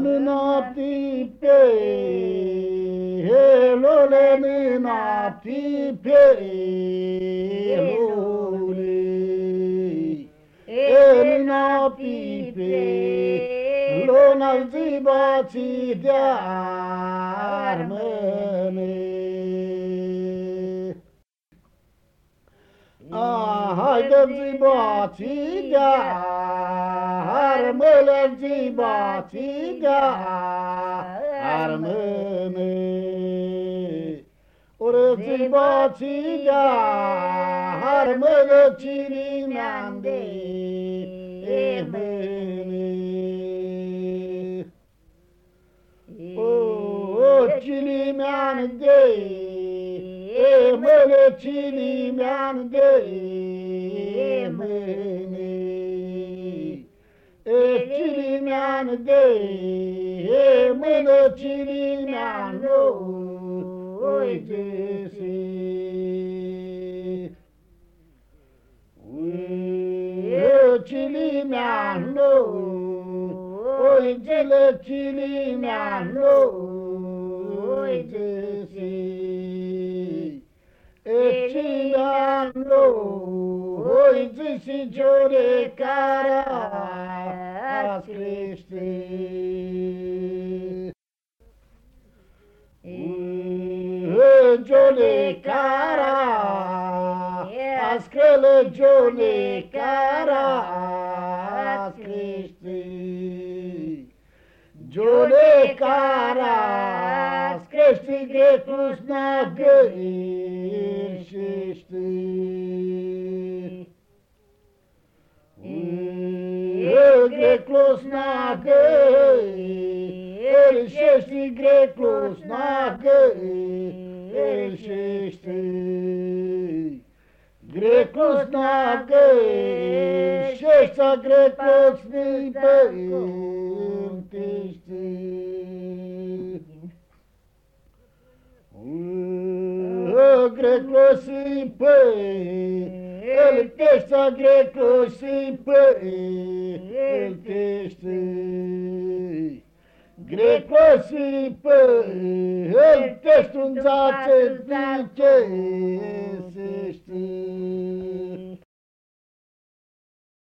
nati pe lo le ni nati pe lo le e nati pe lo nati bati dar me হাইতে জীব আর মেলে জীব আর মেনে ওরে জীব আর মেলে চিরি নান্দে এ মেনে ও চিলি নান্দে Emre çilimem deyimini Çilimem deyimini çilimem oydesi Çilimem oydesi Çilimem oydesi होइसी जोरे कारा सृष्टि जोले कारा आजकल जोले कारा सृष्टि जोले कारा सृष्टि के कृष्ण के सृष्टि greclosnagă, Erișești greclosnagă, Erișești. Greclosnagă, Șeșta greclosnii părintești. Greclosii părintești, Ele testa greco sempre, ele este Greco și pe el te strunzați